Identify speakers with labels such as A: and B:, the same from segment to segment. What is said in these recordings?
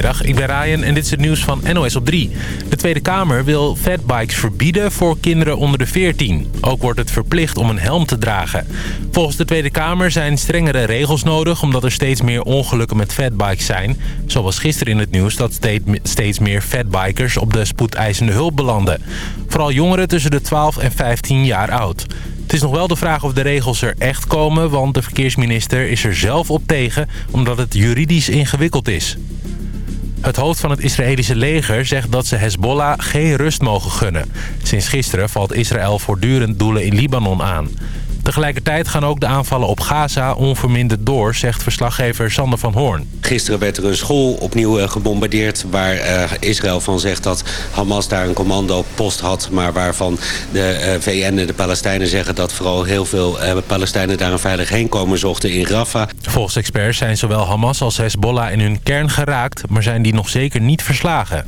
A: Goedemiddag, ik ben Ryan en dit is het nieuws van NOS op 3. De Tweede Kamer wil fatbikes verbieden voor kinderen onder de 14. Ook wordt het verplicht om een helm te dragen. Volgens de Tweede Kamer zijn strengere regels nodig... omdat er steeds meer ongelukken met fatbikes zijn. Zoals gisteren in het nieuws dat steeds meer fatbikers op de spoedeisende hulp belanden. Vooral jongeren tussen de 12 en 15 jaar oud. Het is nog wel de vraag of de regels er echt komen... want de verkeersminister is er zelf op tegen... omdat het juridisch ingewikkeld is. Het hoofd van het Israëlische leger zegt dat ze Hezbollah geen rust mogen gunnen. Sinds gisteren valt Israël voortdurend doelen in Libanon aan. Tegelijkertijd gaan ook de aanvallen op Gaza onverminderd door, zegt verslaggever Sander van Hoorn.
B: Gisteren werd er een school opnieuw eh, gebombardeerd waar uh, Israël van zegt dat Hamas daar een commandopost had, maar waarvan de uh, eh, VN en de Palestijnen zeggen dat vooral heel veel Palestijnen daar een veilig heen komen zochten in Rafah.
A: Volgens experts zijn zowel Hamas als Hezbollah in hun kern geraakt, maar zijn die nog zeker niet verslagen.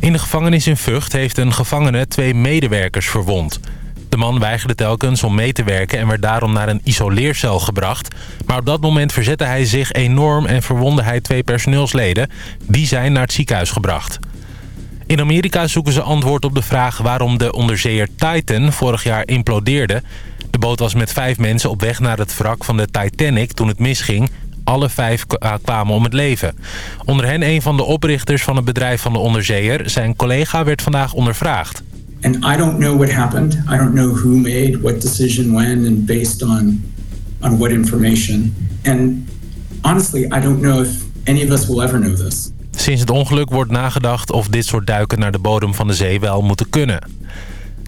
A: In de gevangenis in Vught heeft een gevangene twee medewerkers verwond. De man weigerde telkens om mee te werken en werd daarom naar een isoleercel gebracht. Maar op dat moment verzette hij zich enorm en verwonde hij twee personeelsleden. Die zijn naar het ziekenhuis gebracht. In Amerika zoeken ze antwoord op de vraag waarom de onderzeeër Titan vorig jaar implodeerde. De boot was met vijf mensen op weg naar het wrak van de Titanic toen het misging. Alle vijf ah, kwamen om het leven. Onder hen een van de oprichters van het bedrijf van de onderzeeër. Zijn collega werd vandaag ondervraagd.
C: And I don't know what happened. I don't know who made what decision when and based on on what information. And honestly, I don't know if any of us will ever know this.
A: Sinds het ongeluk wordt nagedacht of dit soort duiken naar de bodem van de zee wel moeten kunnen.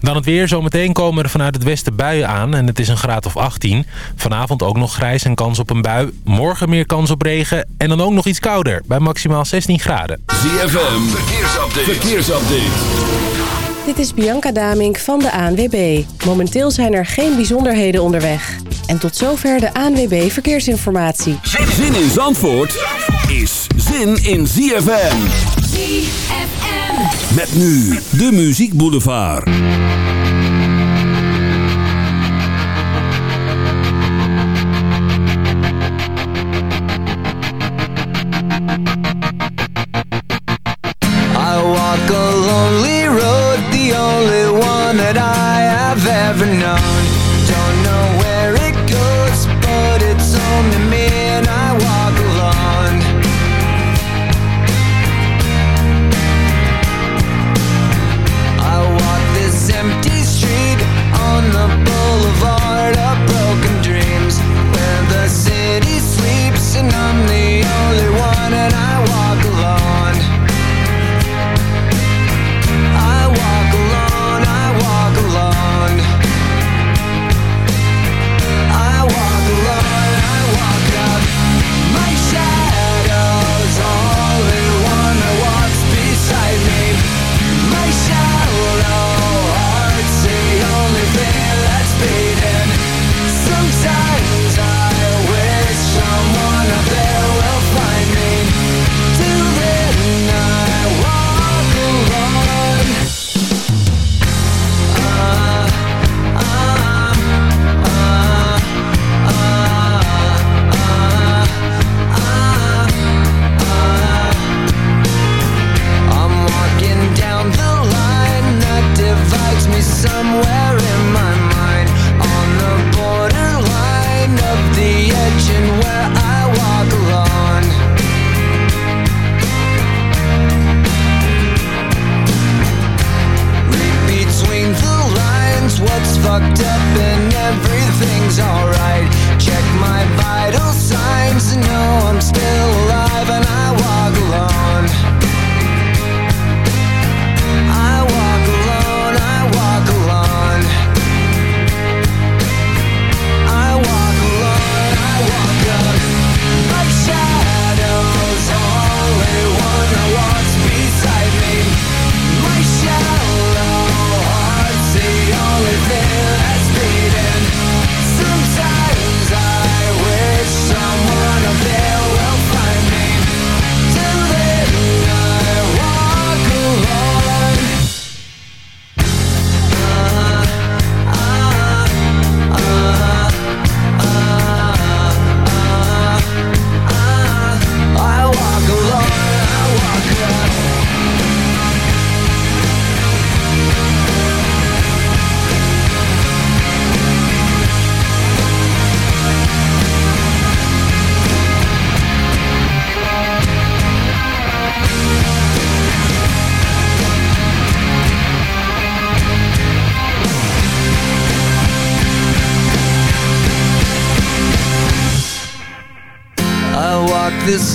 A: Dan het weer. Zometeen komen er vanuit het westen buien aan en het is een graad of 18. Vanavond ook nog grijs en kans op een bui. Morgen meer kans op regen en dan ook nog iets kouder bij maximaal 16 graden.
D: ZFM, verkeersupdate. verkeersupdate.
E: Dit is Bianca Damink van de ANWB. Momenteel zijn er geen bijzonderheden onderweg. En tot zover de ANWB Verkeersinformatie.
D: Zin in Zandvoort is zin in ZFM. ZFM. Met nu de Muziek Boulevard.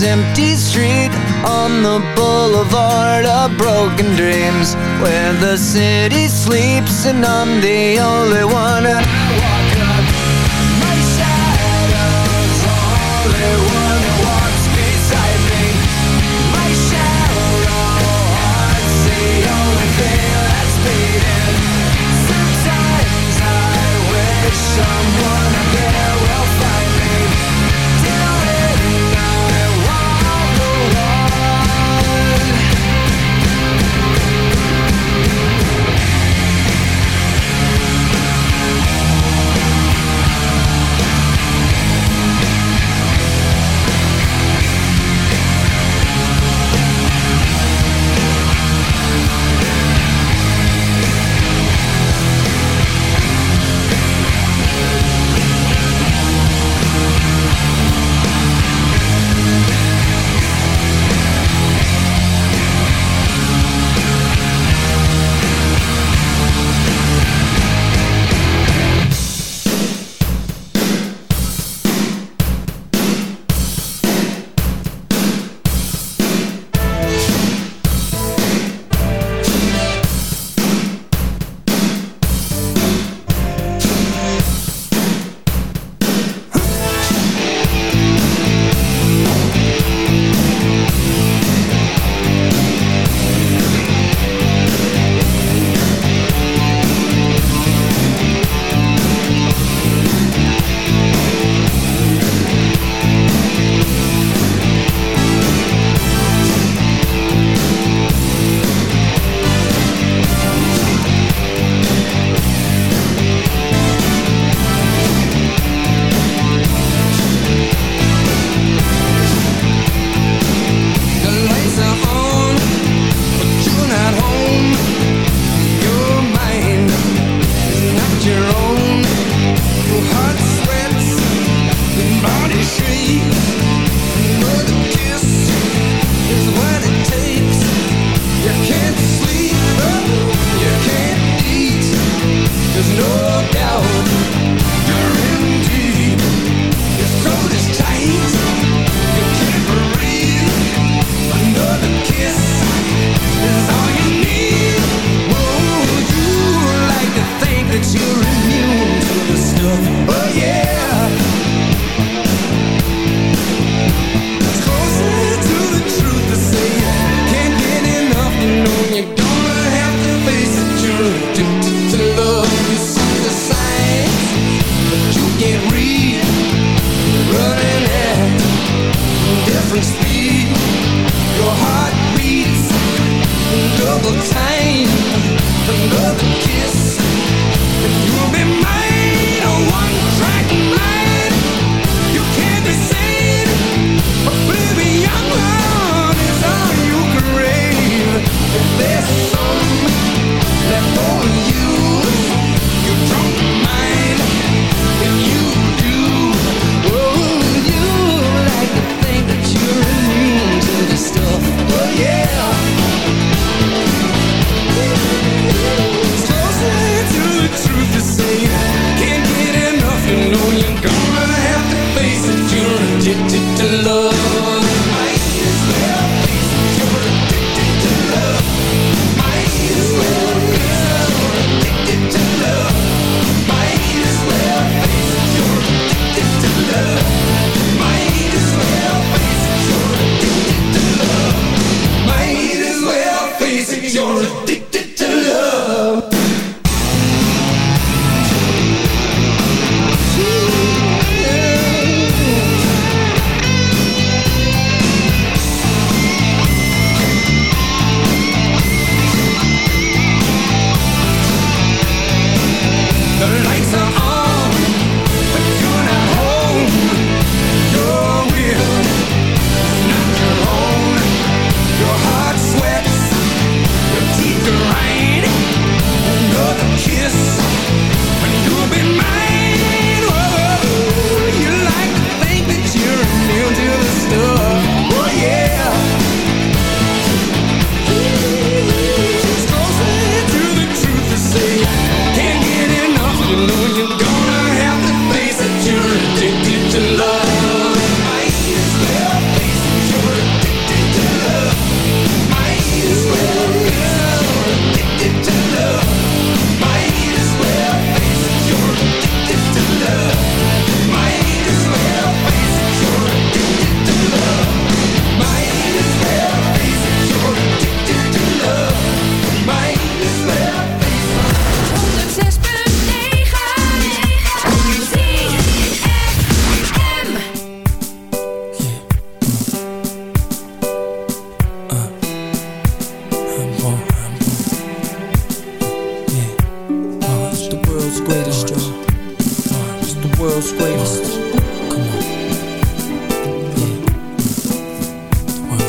F: Empty street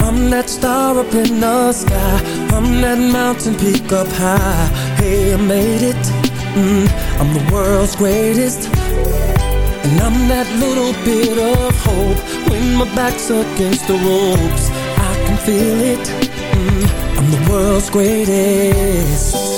G: I'm that star up in the sky, I'm that mountain peak up high. Hey, I made it. Mm, I'm the world's greatest. And I'm that little bit of hope. When my back's against the ropes I can feel it. Mm, I'm the world's greatest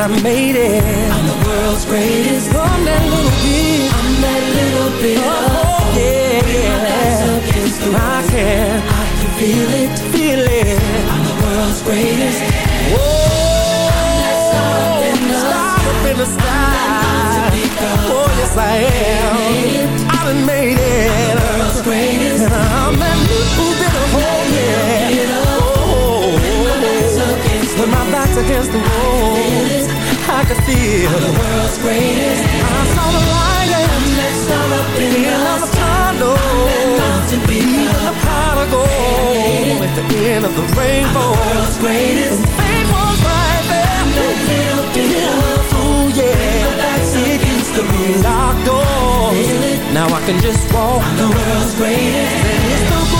G: I made it. I'm the world's greatest. I'm that little bit. I'm that little bit. Oh, oh yeah, yeah. I can. I can feel it, feel it. I'm the world's greatest. Whoa, I'm that star up in the, star up in the sky. Oh, yes I am. I done made it. I'm the world's greatest. And I'm that little bit of hope, yeah. When oh, oh, my back's against the wall I can feel. I'm the world's greatest. I saw the light and that star up in the the tunnel mountain peak the pot of At the end of the rainbow. I'm the world's greatest. Fame was right there. I'm that little bit Ooh yeah. My back's against the locked doors. Now I can just walk. I'm the world's the greatest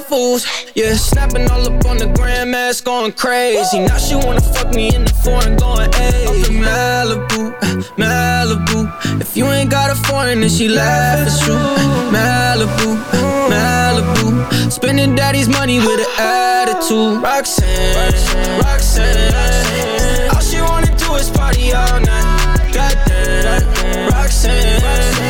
H: Foods, yeah. Snapping all up on the grandmas, going crazy. Now she wanna fuck me in the foreign, going, in Malibu, Malibu. If you ain't got a foreign, then she laugh at you. Malibu, Malibu. Spending daddy's money with an attitude. Roxanne, Roxanne. All she wanna do is party all night. Goddamn, Roxanne.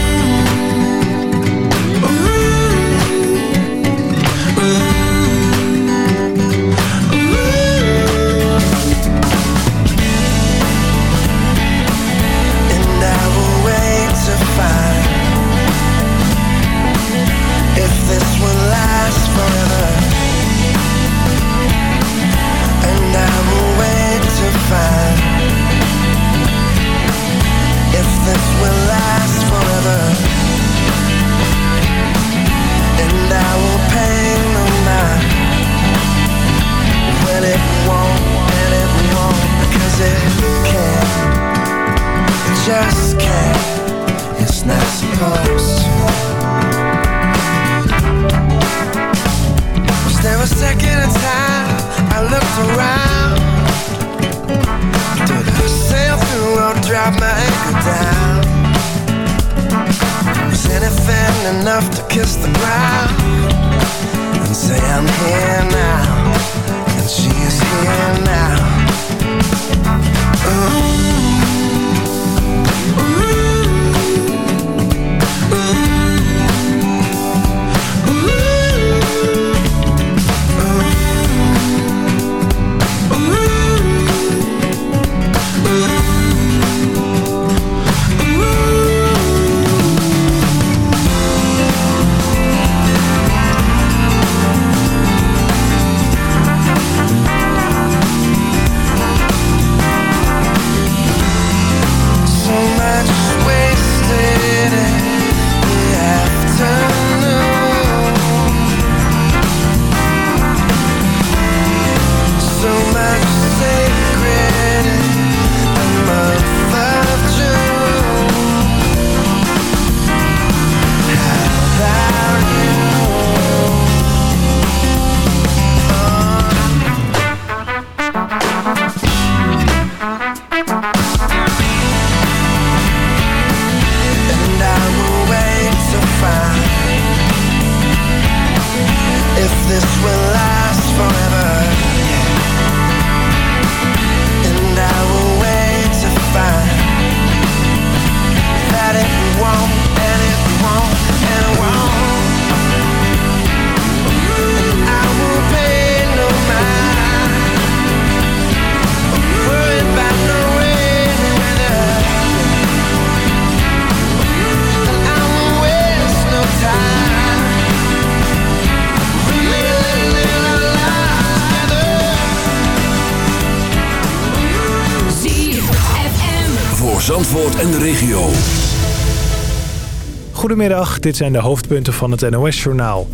I: Goedemiddag, dit zijn de hoofdpunten van het NOS-journaal.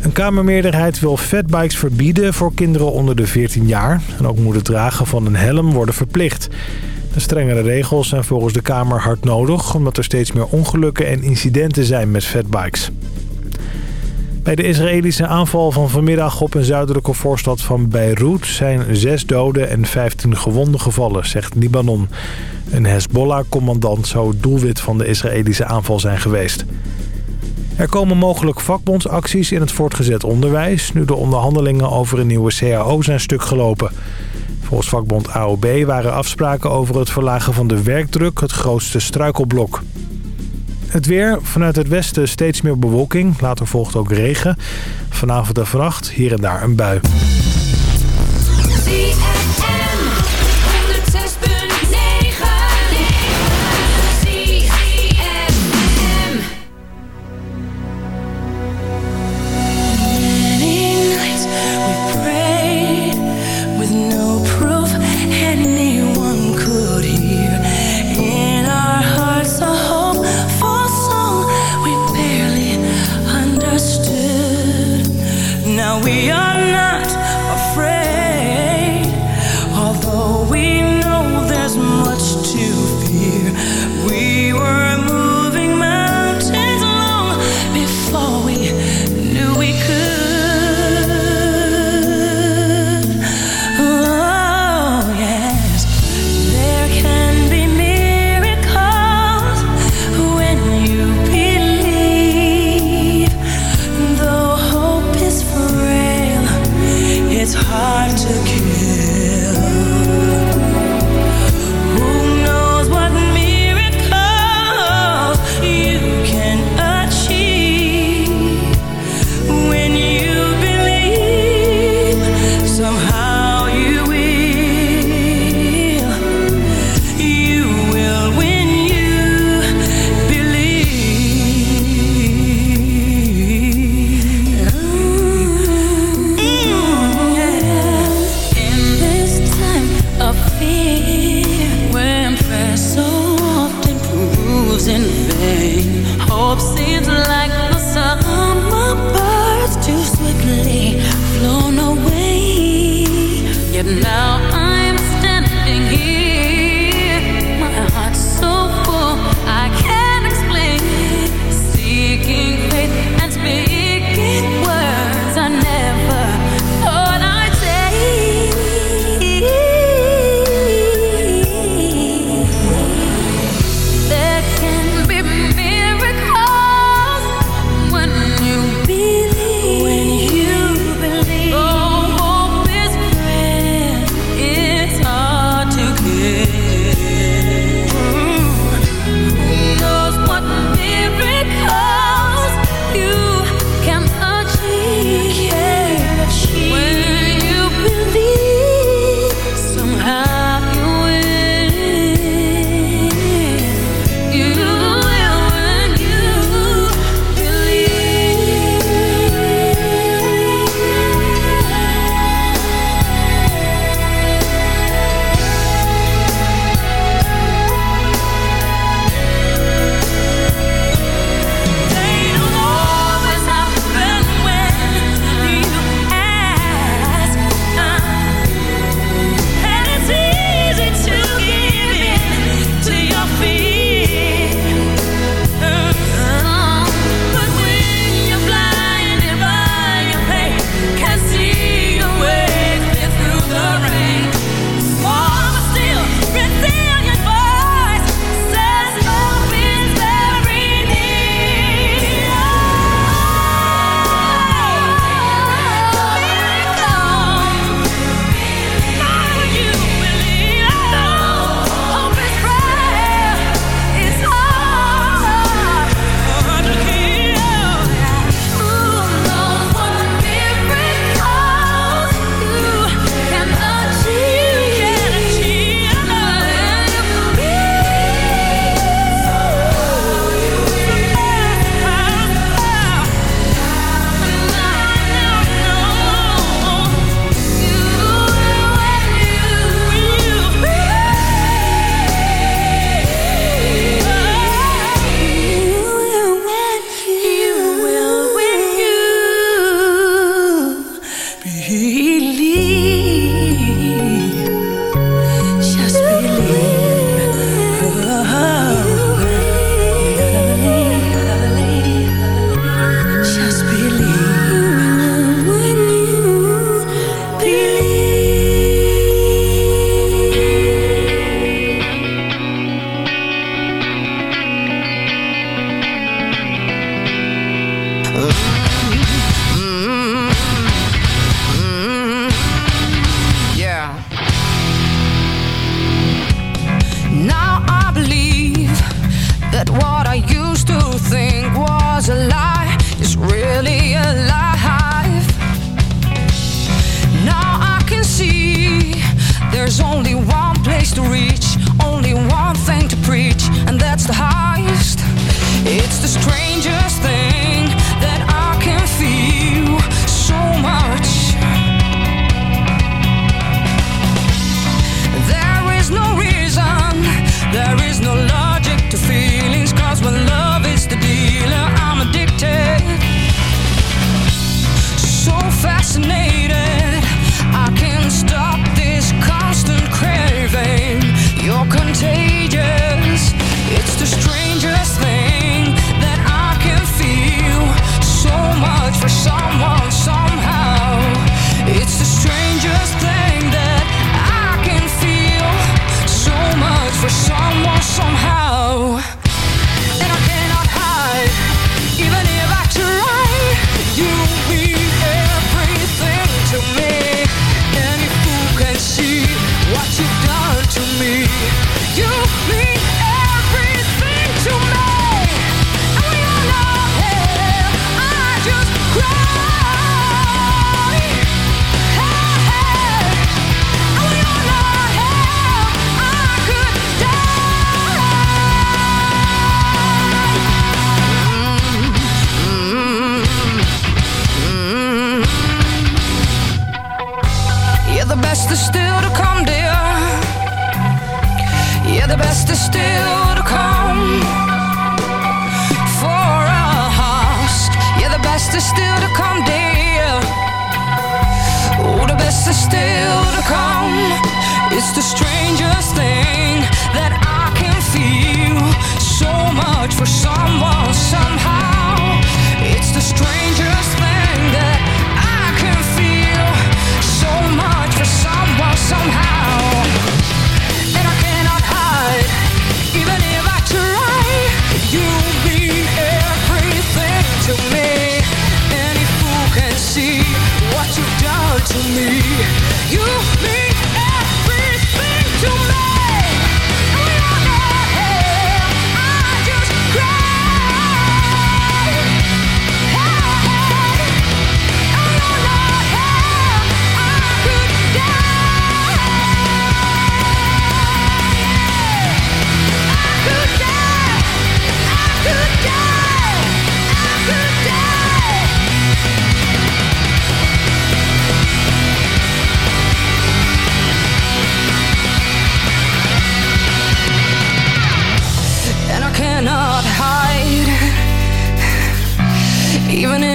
I: Een Kamermeerderheid wil fatbikes verbieden voor kinderen onder de 14 jaar. En ook moet het dragen van een helm worden verplicht. De strengere regels zijn volgens de Kamer hard nodig... omdat er steeds meer ongelukken en incidenten zijn met fatbikes. Bij de Israëlische aanval van vanmiddag op een zuidelijke voorstad van Beirut... zijn zes doden en 15 gewonden gevallen, zegt Libanon. Een Hezbollah-commandant zou het doelwit van de Israëlische aanval zijn geweest. Er komen mogelijk vakbondsacties in het voortgezet onderwijs... nu de onderhandelingen over een nieuwe CAO zijn stuk gelopen. Volgens vakbond AOB waren afspraken over het verlagen van de werkdruk... het grootste struikelblok. Het weer, vanuit het westen steeds meer bewolking. Later volgt ook regen. Vanavond en vannacht hier en daar een bui.
G: We are not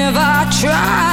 J: if I try.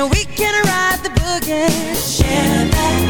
K: and we can ride the boogie. Share that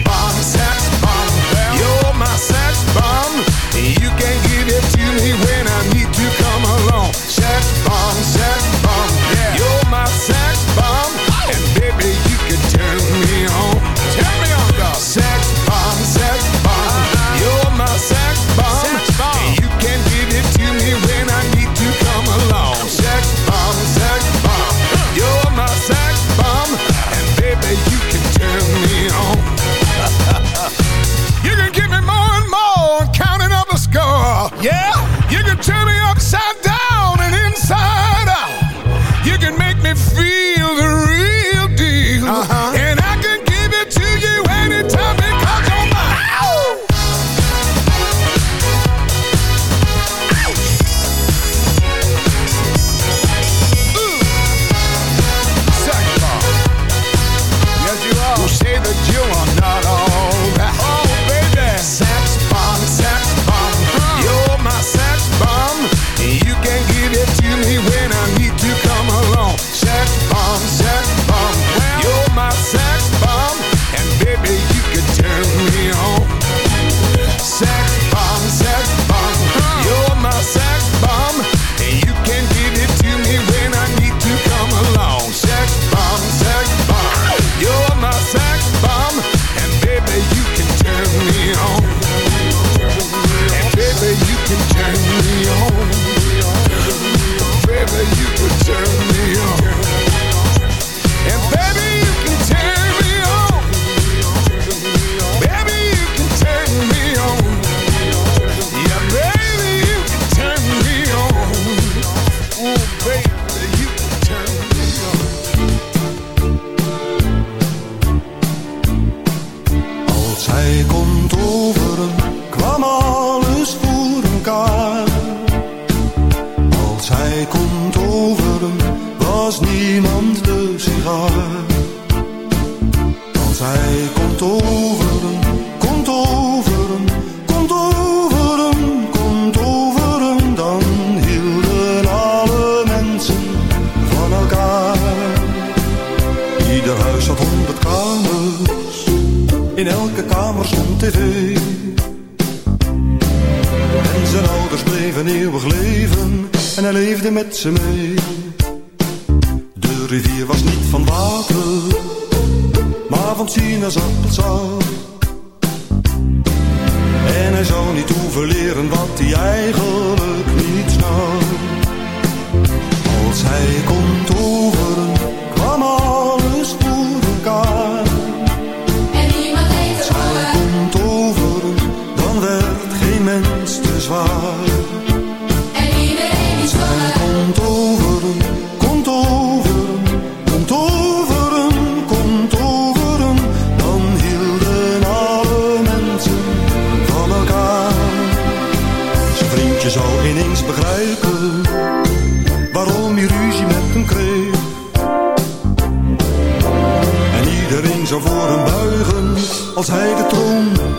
L: vanavond sinaasappelsap. En hij zou niet hoeven leren wat hij eigenlijk niet snapt. Als hij kon